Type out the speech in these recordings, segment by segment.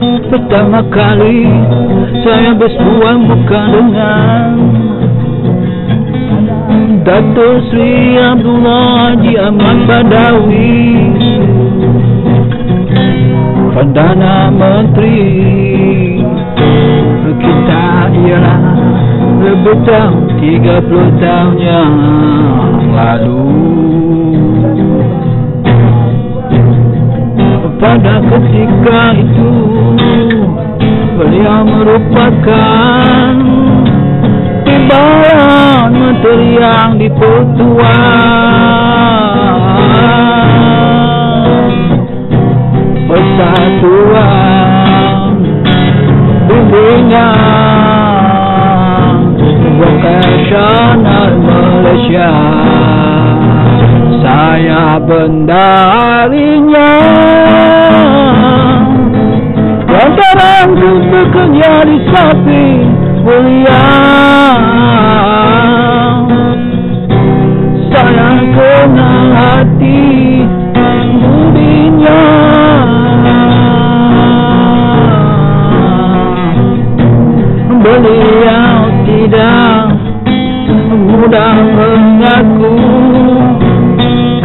Pertama kali saya bersuah muka dengan Datuk Sri Abdullah Haji Ahmad Badawi. Perdana Menteri. Kita ialah lebih tahun 30 tahun yang lalu. Pada ketika itu Beliau merupakan Timbalan menteri yang dipertuan Persatuan Bimbingan Vocational Malaysia. Saya bendarinya Lantaran ku bekerja di samping beliau Saya kenal hati budinya Beliau tidak mudah mengaku.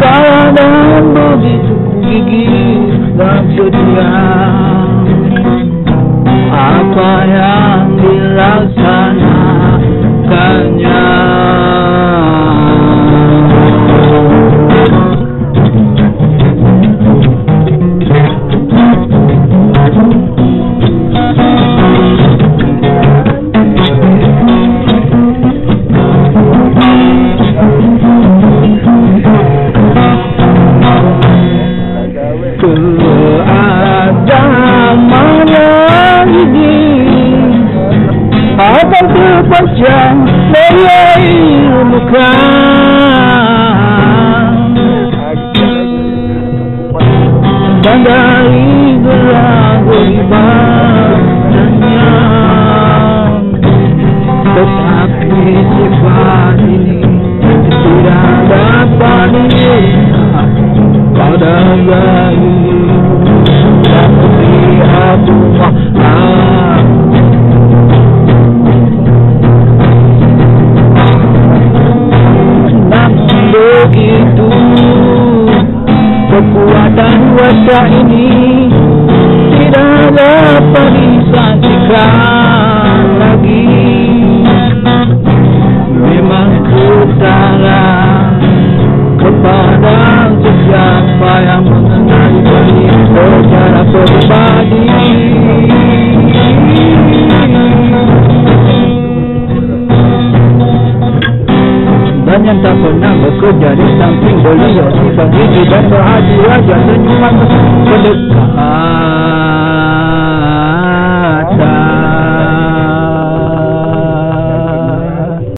Kaya dan begitu gigih dan setia wajja neyeeyimuka bandaizirangolima nanya tetapi sifat ini tidak dapat dilihat pada bayi wasa ini Tidak ada perisan jika lagi. Pernah bekerja di samping beliau Sifat gigi dan berhati wajah senyuman berdekat